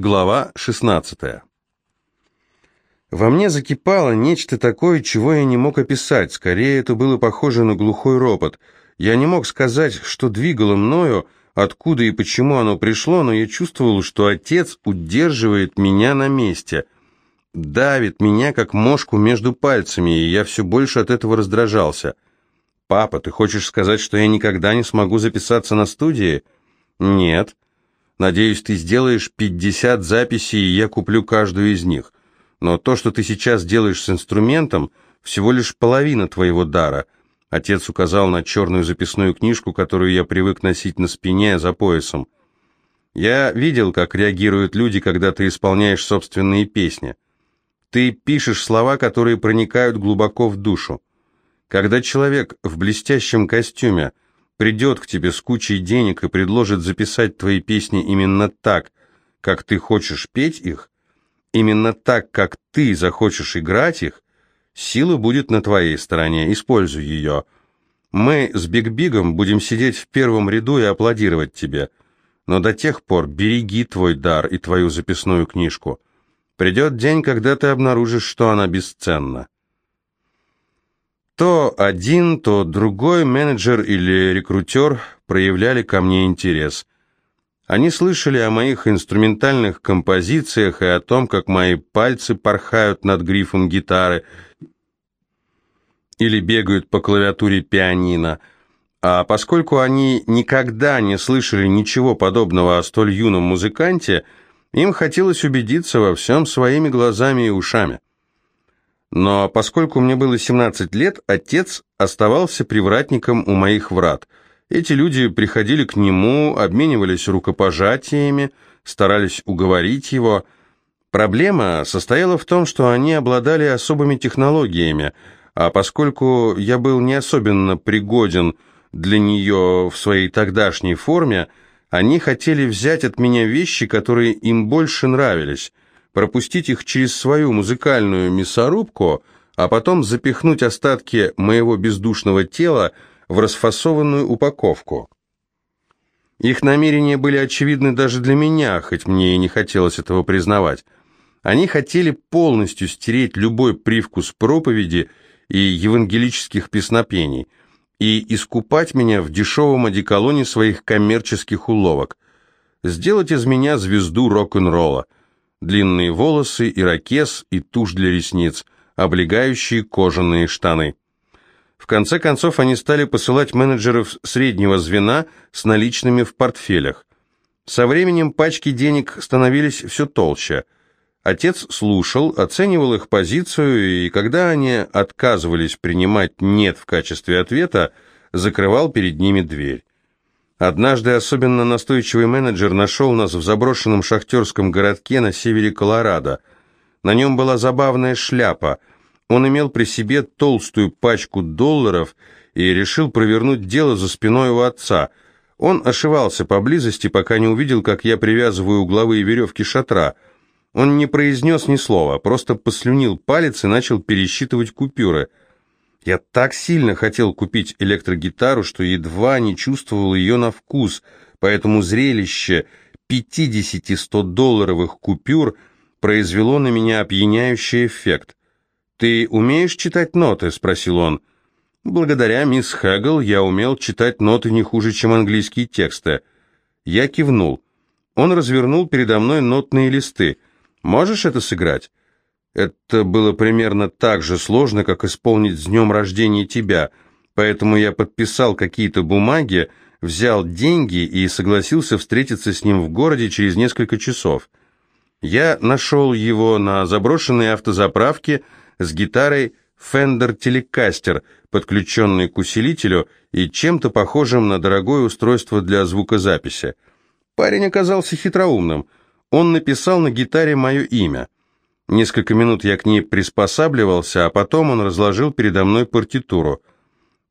Глава 16. Во мне закипало нечто такое, чего я не мог описать. Скорее, это было похоже на глухой ропот. Я не мог сказать, что двигало мною, откуда и почему оно пришло, но я чувствовал, что отец удерживает меня на месте, давит меня, как мошку между пальцами, и я все больше от этого раздражался. «Папа, ты хочешь сказать, что я никогда не смогу записаться на студии?» «Нет». Надеюсь, ты сделаешь 50 записей, и я куплю каждую из них. Но то, что ты сейчас делаешь с инструментом, всего лишь половина твоего дара. Отец указал на черную записную книжку, которую я привык носить на спине за поясом. Я видел, как реагируют люди, когда ты исполняешь собственные песни. Ты пишешь слова, которые проникают глубоко в душу. Когда человек в блестящем костюме – придет к тебе с кучей денег и предложит записать твои песни именно так, как ты хочешь петь их, именно так, как ты захочешь играть их, сила будет на твоей стороне, используй ее. Мы с Биг-Бигом будем сидеть в первом ряду и аплодировать тебе, но до тех пор береги твой дар и твою записную книжку. Придет день, когда ты обнаружишь, что она бесценна. То один, то другой менеджер или рекрутер проявляли ко мне интерес. Они слышали о моих инструментальных композициях и о том, как мои пальцы порхают над грифом гитары или бегают по клавиатуре пианино. А поскольку они никогда не слышали ничего подобного о столь юном музыканте, им хотелось убедиться во всем своими глазами и ушами. Но поскольку мне было 17 лет, отец оставался привратником у моих врат. Эти люди приходили к нему, обменивались рукопожатиями, старались уговорить его. Проблема состояла в том, что они обладали особыми технологиями, а поскольку я был не особенно пригоден для нее в своей тогдашней форме, они хотели взять от меня вещи, которые им больше нравились – пропустить их через свою музыкальную мясорубку, а потом запихнуть остатки моего бездушного тела в расфасованную упаковку. Их намерения были очевидны даже для меня, хоть мне и не хотелось этого признавать. Они хотели полностью стереть любой привкус проповеди и евангелических песнопений и искупать меня в дешевом одеколоне своих коммерческих уловок, сделать из меня звезду рок-н-ролла – длинные волосы, ирокез и тушь для ресниц, облегающие кожаные штаны. В конце концов они стали посылать менеджеров среднего звена с наличными в портфелях. Со временем пачки денег становились все толще. Отец слушал, оценивал их позицию, и когда они отказывались принимать «нет» в качестве ответа, закрывал перед ними дверь. Однажды особенно настойчивый менеджер нашел нас в заброшенном шахтерском городке на севере Колорадо. На нем была забавная шляпа. Он имел при себе толстую пачку долларов и решил провернуть дело за спиной у отца. Он ошивался поблизости, пока не увидел, как я привязываю угловые веревки шатра. Он не произнес ни слова, просто послюнил палец и начал пересчитывать купюры – я так сильно хотел купить электрогитару, что едва не чувствовал ее на вкус, поэтому зрелище 50-100 долларовых купюр произвело на меня опьяняющий эффект. «Ты умеешь читать ноты?» – спросил он. «Благодаря мисс Хэгл я умел читать ноты не хуже, чем английские тексты». Я кивнул. Он развернул передо мной нотные листы. «Можешь это сыграть?» Это было примерно так же сложно, как исполнить с днем рождения тебя, поэтому я подписал какие-то бумаги, взял деньги и согласился встретиться с ним в городе через несколько часов. Я нашел его на заброшенной автозаправке с гитарой Fender Telecaster, подключенной к усилителю и чем-то похожим на дорогое устройство для звукозаписи. Парень оказался хитроумным. Он написал на гитаре мое имя – Несколько минут я к ней приспосабливался, а потом он разложил передо мной партитуру.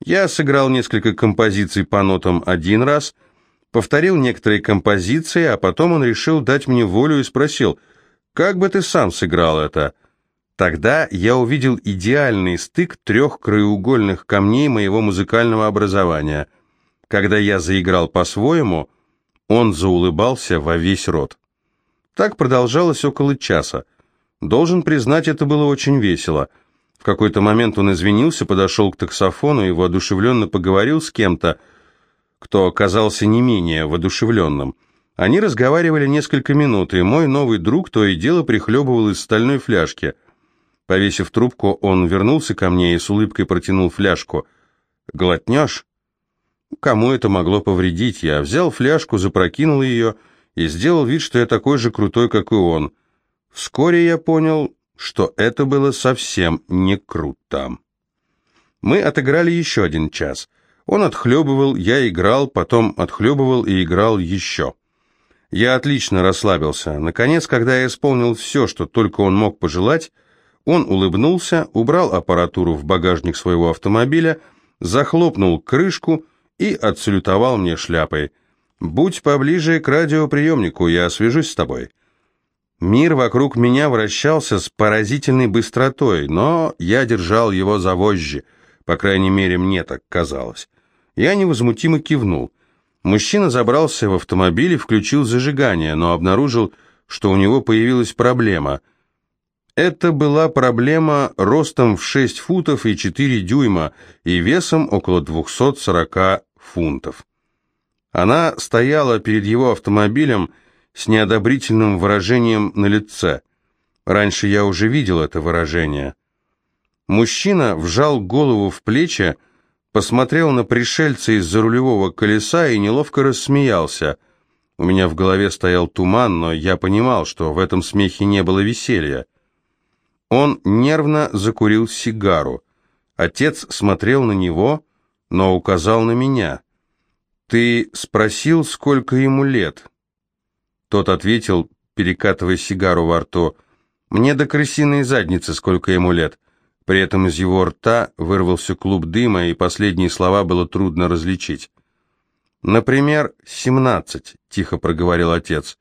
Я сыграл несколько композиций по нотам один раз, повторил некоторые композиции, а потом он решил дать мне волю и спросил, «Как бы ты сам сыграл это?» Тогда я увидел идеальный стык трех краеугольных камней моего музыкального образования. Когда я заиграл по-своему, он заулыбался во весь рот. Так продолжалось около часа. Должен признать, это было очень весело. В какой-то момент он извинился, подошел к таксофону и воодушевленно поговорил с кем-то, кто оказался не менее воодушевленным. Они разговаривали несколько минут, и мой новый друг то и дело прихлебывал из стальной фляжки. Повесив трубку, он вернулся ко мне и с улыбкой протянул фляжку. «Глотнешь?» Кому это могло повредить? Я взял фляжку, запрокинул ее и сделал вид, что я такой же крутой, как и он. Вскоре я понял, что это было совсем не круто. Мы отыграли еще один час. Он отхлебывал, я играл, потом отхлебывал и играл еще. Я отлично расслабился. Наконец, когда я исполнил все, что только он мог пожелать, он улыбнулся, убрал аппаратуру в багажник своего автомобиля, захлопнул крышку и отсалютовал мне шляпой. «Будь поближе к радиоприемнику, я свяжусь с тобой». Мир вокруг меня вращался с поразительной быстротой, но я держал его за вожжи, по крайней мере, мне так казалось. Я невозмутимо кивнул. Мужчина забрался в автомобиль и включил зажигание, но обнаружил, что у него появилась проблема. Это была проблема ростом в 6 футов и 4 дюйма и весом около 240 фунтов. Она стояла перед его автомобилем с неодобрительным выражением на лице. Раньше я уже видел это выражение. Мужчина вжал голову в плечи, посмотрел на пришельца из-за рулевого колеса и неловко рассмеялся. У меня в голове стоял туман, но я понимал, что в этом смехе не было веселья. Он нервно закурил сигару. Отец смотрел на него, но указал на меня. «Ты спросил, сколько ему лет?» Тот ответил, перекатывая сигару во рту, «Мне до крысиной задницы, сколько ему лет». При этом из его рта вырвался клуб дыма, и последние слова было трудно различить. «Например, семнадцать», — тихо проговорил отец.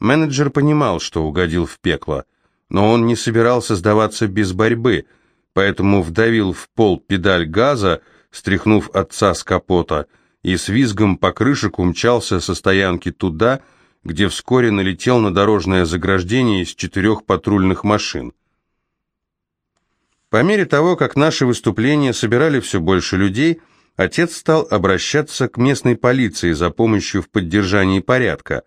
Менеджер понимал, что угодил в пекло, но он не собирался сдаваться без борьбы, поэтому вдавил в пол педаль газа, стряхнув отца с капота, и с визгом по крышек умчался со стоянки туда, где вскоре налетел на дорожное заграждение из четырех патрульных машин. По мере того, как наши выступления собирали все больше людей, отец стал обращаться к местной полиции за помощью в поддержании порядка.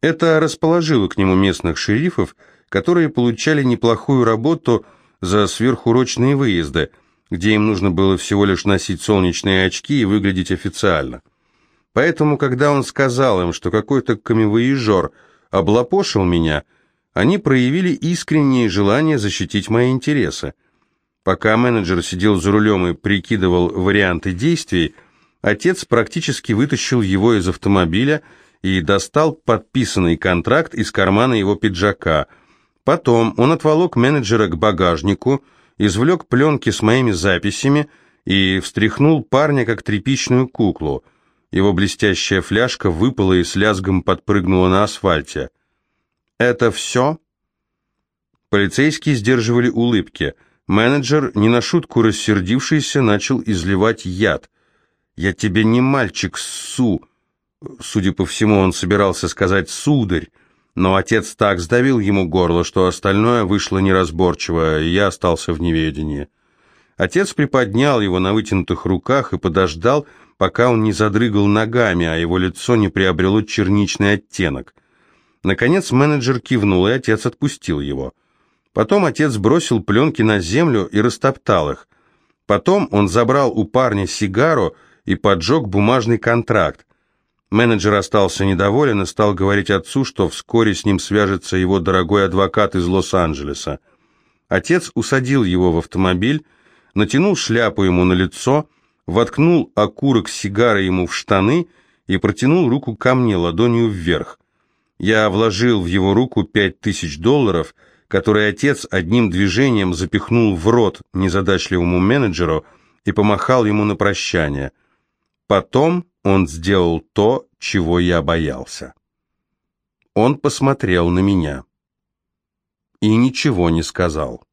Это расположило к нему местных шерифов, которые получали неплохую работу за сверхурочные выезды, где им нужно было всего лишь носить солнечные очки и выглядеть официально. Поэтому, когда он сказал им, что какой-то камевоежор облапошил меня, они проявили искреннее желание защитить мои интересы. Пока менеджер сидел за рулем и прикидывал варианты действий, отец практически вытащил его из автомобиля и достал подписанный контракт из кармана его пиджака. Потом он отволок менеджера к багажнику, извлек пленки с моими записями и встряхнул парня, как тряпичную куклу. Его блестящая фляжка выпала и с лязгом подпрыгнула на асфальте. «Это все?» Полицейские сдерживали улыбки – Менеджер, не на шутку рассердившийся, начал изливать яд. «Я тебе не мальчик, Су!» Судя по всему, он собирался сказать «сударь», но отец так сдавил ему горло, что остальное вышло неразборчиво, и я остался в неведении. Отец приподнял его на вытянутых руках и подождал, пока он не задрыгал ногами, а его лицо не приобрело черничный оттенок. Наконец менеджер кивнул, и отец отпустил его. Потом отец бросил пленки на землю и растоптал их. Потом он забрал у парня сигару и поджег бумажный контракт. Менеджер остался недоволен и стал говорить отцу, что вскоре с ним свяжется его дорогой адвокат из Лос-Анджелеса. Отец усадил его в автомобиль, натянул шляпу ему на лицо, воткнул окурок сигары ему в штаны и протянул руку ко мне ладонью вверх. Я вложил в его руку пять тысяч долларов – который отец одним движением запихнул в рот незадачливому менеджеру и помахал ему на прощание. Потом он сделал то, чего я боялся. Он посмотрел на меня и ничего не сказал.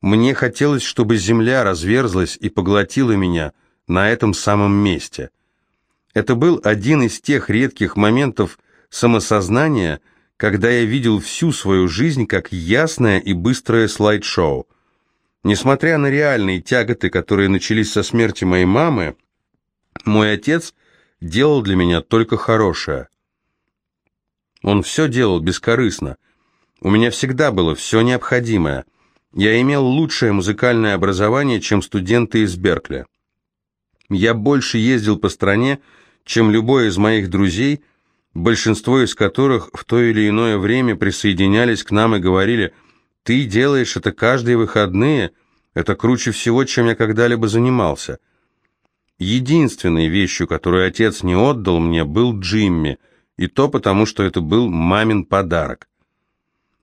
Мне хотелось, чтобы земля разверзлась и поглотила меня на этом самом месте. Это был один из тех редких моментов самосознания, когда я видел всю свою жизнь как ясное и быстрое слайд-шоу. Несмотря на реальные тяготы, которые начались со смерти моей мамы, мой отец делал для меня только хорошее. Он все делал бескорыстно. У меня всегда было все необходимое. Я имел лучшее музыкальное образование, чем студенты из Беркли. Я больше ездил по стране, чем любой из моих друзей, большинство из которых в то или иное время присоединялись к нам и говорили «Ты делаешь это каждые выходные, это круче всего, чем я когда-либо занимался». Единственной вещью, которую отец не отдал мне, был Джимми, и то потому, что это был мамин подарок.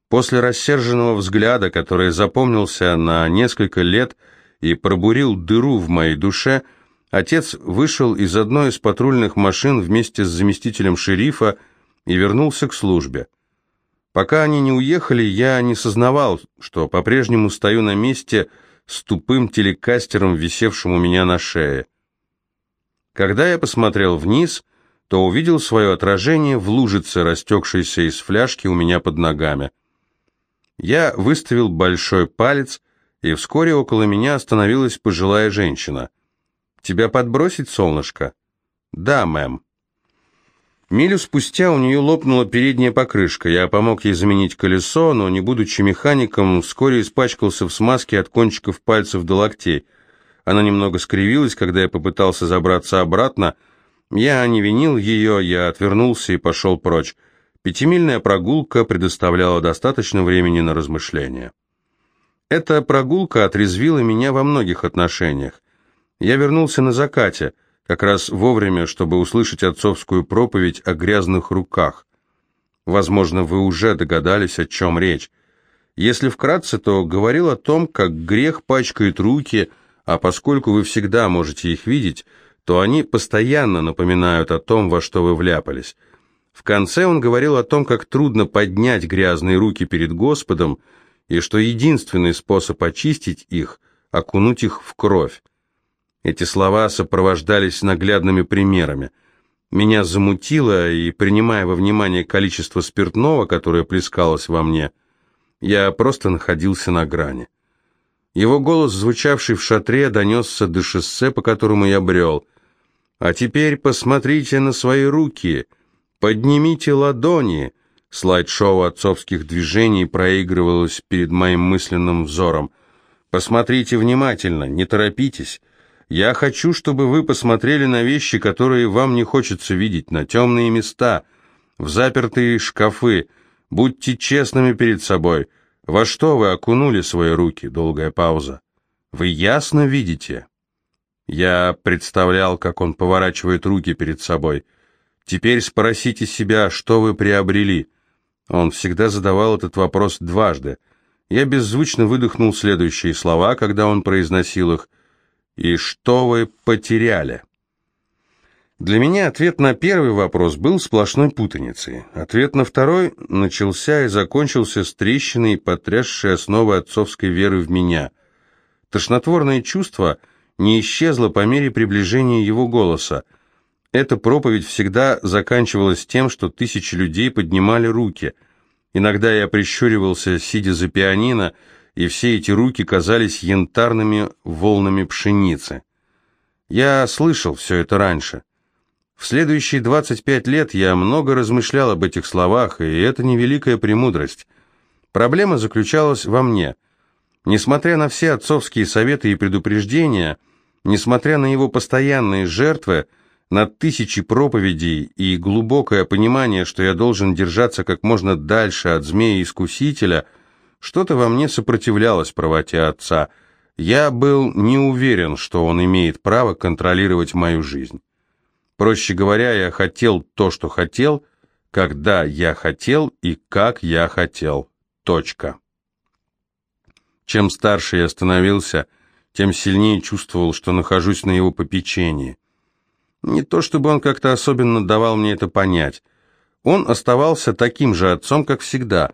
После рассерженного взгляда, который запомнился на несколько лет и пробурил дыру в моей душе, отец вышел из одной из патрульных машин вместе с заместителем шерифа и вернулся к службе. Пока они не уехали, я не сознавал, что по-прежнему стою на месте с тупым телекастером, висевшим у меня на шее. Когда я посмотрел вниз, то увидел свое отражение в лужице, растекшейся из фляжки у меня под ногами. Я выставил большой палец, и вскоре около меня остановилась пожилая женщина. «Тебя подбросить, солнышко?» «Да, мэм». Милю спустя у нее лопнула передняя покрышка. Я помог ей заменить колесо, но, не будучи механиком, вскоре испачкался в смазке от кончиков пальцев до локтей. Она немного скривилась, когда я попытался забраться обратно. Я не винил ее, я отвернулся и пошел прочь. Пятимильная прогулка предоставляла достаточно времени на размышления. Эта прогулка отрезвила меня во многих отношениях. Я вернулся на закате, как раз вовремя, чтобы услышать отцовскую проповедь о грязных руках. Возможно, вы уже догадались, о чем речь. Если вкратце, то говорил о том, как грех пачкает руки – а поскольку вы всегда можете их видеть, то они постоянно напоминают о том, во что вы вляпались. В конце он говорил о том, как трудно поднять грязные руки перед Господом, и что единственный способ очистить их – окунуть их в кровь. Эти слова сопровождались наглядными примерами. Меня замутило, и, принимая во внимание количество спиртного, которое плескалось во мне, я просто находился на грани. Его голос, звучавший в шатре, донесся до шоссе, по которому я брел. «А теперь посмотрите на свои руки, поднимите ладони». Слайд-шоу отцовских движений проигрывалось перед моим мысленным взором. «Посмотрите внимательно, не торопитесь. Я хочу, чтобы вы посмотрели на вещи, которые вам не хочется видеть, на темные места, в запертые шкафы. Будьте честными перед собой». Во что вы окунули свои руки? Долгая пауза. Вы ясно видите? Я представлял, как он поворачивает руки перед собой. Теперь спросите себя, что вы приобрели. Он всегда задавал этот вопрос дважды. Я беззвучно выдохнул следующие слова, когда он произносил их. «И что вы потеряли?» Для меня ответ на первый вопрос был сплошной путаницей. Ответ на второй начался и закончился с трещиной, потрясшей основы отцовской веры в меня. Тошнотворное чувство не исчезло по мере приближения его голоса. Эта проповедь всегда заканчивалась тем, что тысячи людей поднимали руки. Иногда я прищуривался, сидя за пианино, и все эти руки казались янтарными волнами пшеницы. Я слышал все это раньше. В следующие 25 лет я много размышлял об этих словах, и это невеликая премудрость. Проблема заключалась во мне. Несмотря на все отцовские советы и предупреждения, несмотря на его постоянные жертвы, на тысячи проповедей и глубокое понимание, что я должен держаться как можно дальше от змея-искусителя, что-то во мне сопротивлялось правоте отца. Я был не уверен, что он имеет право контролировать мою жизнь. Проще говоря, я хотел то, что хотел, когда я хотел и как я хотел. Точка. Чем старше я становился, тем сильнее чувствовал, что нахожусь на его попечении. Не то чтобы он как-то особенно давал мне это понять. Он оставался таким же отцом, как всегда.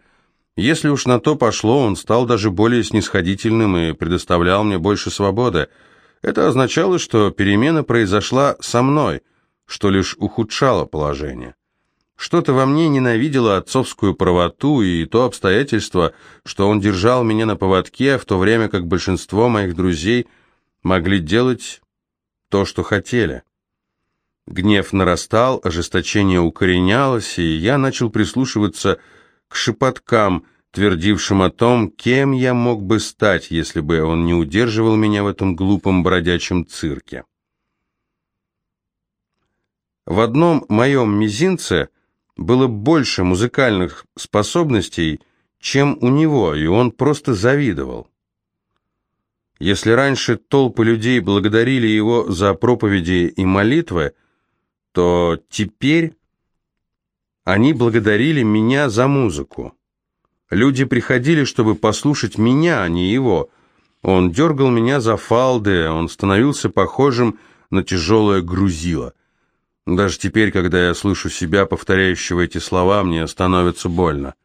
Если уж на то пошло, он стал даже более снисходительным и предоставлял мне больше свободы. Это означало, что перемена произошла со мной – что лишь ухудшало положение. Что-то во мне ненавидело отцовскую правоту и то обстоятельство, что он держал меня на поводке, в то время как большинство моих друзей могли делать то, что хотели. Гнев нарастал, ожесточение укоренялось, и я начал прислушиваться к шепоткам, твердившим о том, кем я мог бы стать, если бы он не удерживал меня в этом глупом бродячем цирке. В одном моем мизинце – было больше музыкальных способностей, чем у него, и он просто завидовал. Если раньше толпы людей благодарили его за проповеди и молитвы, то теперь они благодарили меня за музыку. Люди приходили, чтобы послушать меня, а не его. Он дергал меня за фалды, он становился похожим на тяжелое грузило. Даже теперь, когда я слышу себя, повторяющего эти слова, мне становится больно.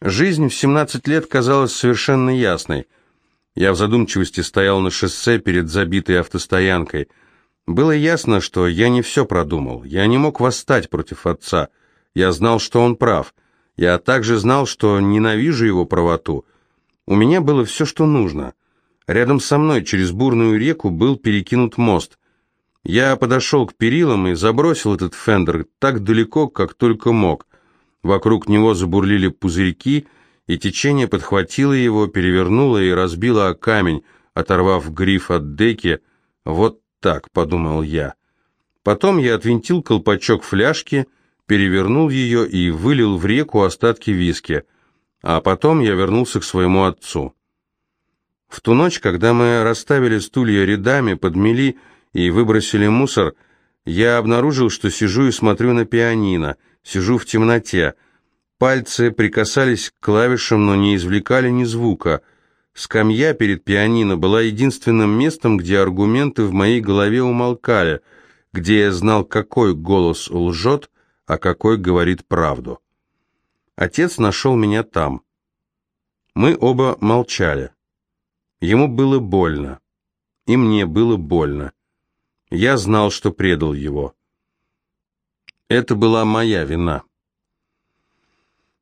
Жизнь в 17 лет казалась совершенно ясной. Я в задумчивости стоял на шоссе перед забитой автостоянкой. Было ясно, что я не все продумал. Я не мог восстать против отца. Я знал, что он прав. Я также знал, что ненавижу его правоту. У меня было все, что нужно. Рядом со мной через бурную реку был перекинут мост. Я подошел к перилам и забросил этот фендер так далеко, как только мог. Вокруг него забурлили пузырьки, и течение подхватило его, перевернуло и разбило о камень, оторвав гриф от деки. «Вот так», — подумал я. Потом я отвинтил колпачок фляжки, перевернул ее и вылил в реку остатки виски. А потом я вернулся к своему отцу. В ту ночь, когда мы расставили стулья рядами, подмели и выбросили мусор, я обнаружил, что сижу и смотрю на пианино, сижу в темноте. Пальцы прикасались к клавишам, но не извлекали ни звука. Скамья перед пианино была единственным местом, где аргументы в моей голове умолкали, где я знал, какой голос лжет, а какой говорит правду. Отец нашел меня там. Мы оба молчали. Ему было больно, и мне было больно. Я знал, что предал его. Это была моя вина.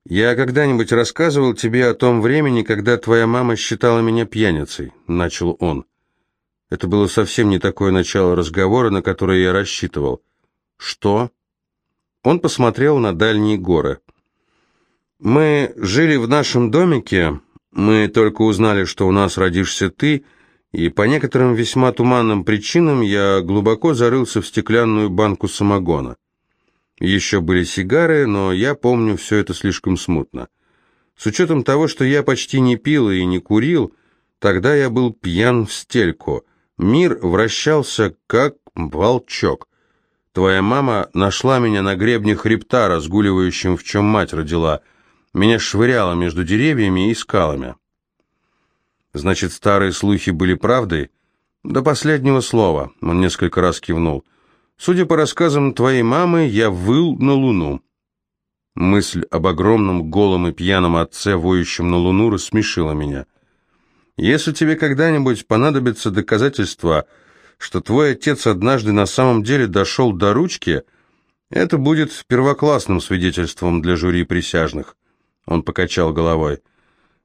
«Я когда-нибудь рассказывал тебе о том времени, когда твоя мама считала меня пьяницей», — начал он. Это было совсем не такое начало разговора, на которое я рассчитывал. «Что?» Он посмотрел на дальние горы. «Мы жили в нашем домике, мы только узнали, что у нас родишься ты», — и по некоторым весьма туманным причинам я глубоко зарылся в стеклянную банку самогона. Еще были сигары, но я помню все это слишком смутно. С учетом того, что я почти не пил и не курил, тогда я был пьян в стельку. Мир вращался как волчок. Твоя мама нашла меня на гребне хребта, разгуливающем, в чем мать родила. Меня швыряло между деревьями и скалами. Значит, старые слухи были правдой? До последнего слова, он несколько раз кивнул. Судя по рассказам твоей мамы, я выл на луну. Мысль об огромном голом и пьяном отце, воющем на луну, рассмешила меня. Если тебе когда-нибудь понадобится доказательство, что твой отец однажды на самом деле дошел до ручки, это будет первоклассным свидетельством для жюри присяжных. Он покачал головой.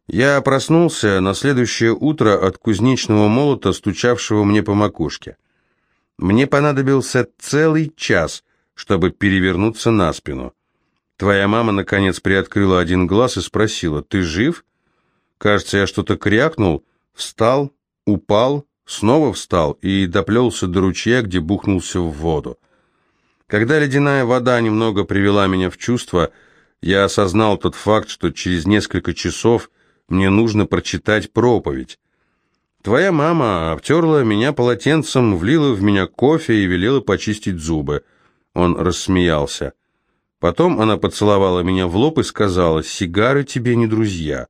Я проснулся на следующее утро от кузнечного молота, стучавшего мне по макушке. Мне понадобился целый час, чтобы перевернуться на спину. Твоя мама, наконец, приоткрыла один глаз и спросила, «Ты жив?» Кажется, я что-то крякнул, встал, упал, снова встал и доплелся до ручья, где бухнулся в воду. Когда ледяная вода немного привела меня в чувство, я осознал тот факт, что через несколько часов – мне нужно прочитать проповедь. Твоя мама обтерла меня полотенцем, влила в меня кофе и велела почистить зубы. Он рассмеялся. Потом она поцеловала меня в лоб и сказала, «Сигары тебе не друзья».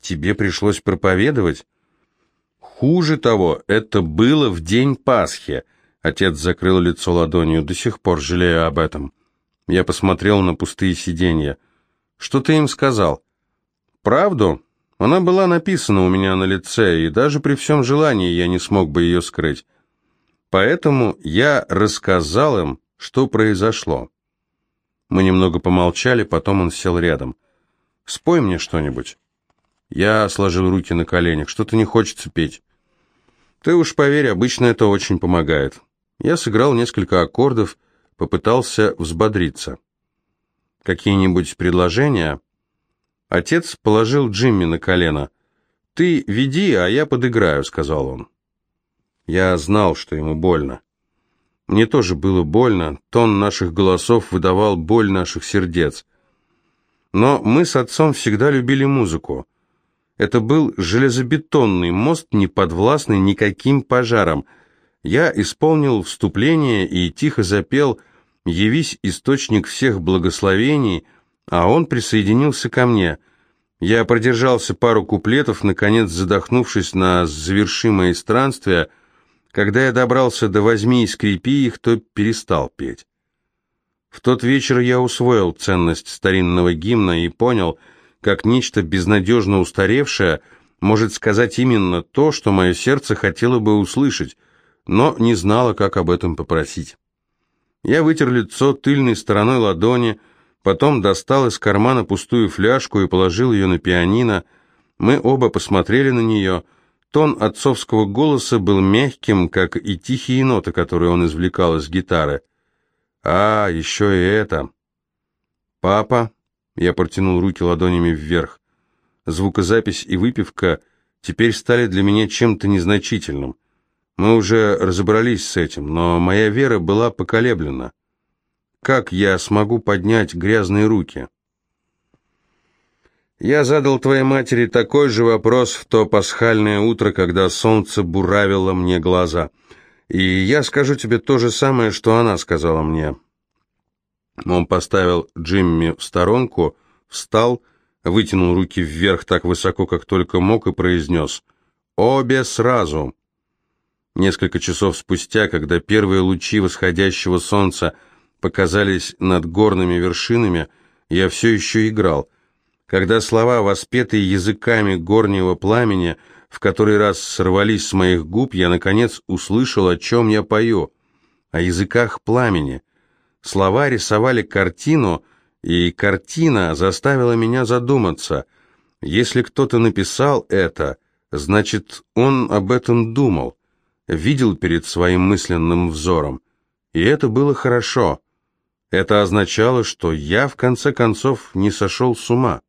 «Тебе пришлось проповедовать?» «Хуже того, это было в день Пасхи». Отец закрыл лицо ладонью, до сих пор жалею об этом. Я посмотрел на пустые сиденья. «Что ты им сказал?» Правду? Она была написана у меня на лице, и даже при всем желании я не смог бы ее скрыть. Поэтому я рассказал им, что произошло. Мы немного помолчали, потом он сел рядом. «Спой мне что-нибудь». Я сложил руки на коленях. «Что-то не хочется петь». «Ты уж поверь, обычно это очень помогает». Я сыграл несколько аккордов, попытался взбодриться. «Какие-нибудь предложения?» Отец положил Джимми на колено. «Ты веди, а я подыграю», — сказал он. Я знал, что ему больно. Мне тоже было больно, тон наших голосов выдавал боль наших сердец. Но мы с отцом всегда любили музыку. Это был железобетонный мост, не подвластный никаким пожарам. Я исполнил вступление и тихо запел «Явись, источник всех благословений», а он присоединился ко мне. Я продержался пару куплетов, наконец задохнувшись на завершимое странствие – когда я добрался до «возьми и скрипи их», то перестал петь. В тот вечер я усвоил ценность старинного гимна и понял, как нечто безнадежно устаревшее может сказать именно то, что мое сердце хотело бы услышать, но не знало, как об этом попросить. Я вытер лицо тыльной стороной ладони, потом достал из кармана пустую фляжку и положил ее на пианино. Мы оба посмотрели на нее — Тон отцовского голоса был мягким, как и тихие ноты, которые он извлекал из гитары. «А, еще и это!» «Папа!» — я протянул руки ладонями вверх. Звукозапись и выпивка теперь стали для меня чем-то незначительным. Мы уже разобрались с этим, но моя вера была поколеблена. Как я смогу поднять грязные руки?» Я задал твоей матери такой же вопрос в то пасхальное утро, когда солнце буравило мне глаза. И я скажу тебе то же самое, что она сказала мне. Он поставил Джимми в сторонку, встал, вытянул руки вверх так высоко, как только мог, и произнес «Обе сразу». Несколько часов спустя, когда первые лучи восходящего солнца показались над горными вершинами, я все еще играл — когда слова, воспетые языками горнего пламени, в который раз сорвались с моих губ, я, наконец, услышал, о чем я пою. О языках пламени. Слова рисовали картину, и картина заставила меня задуматься. Если кто-то написал это, значит, он об этом думал, видел перед своим мысленным взором. И это было хорошо. Это означало, что я, в конце концов, не сошел с ума.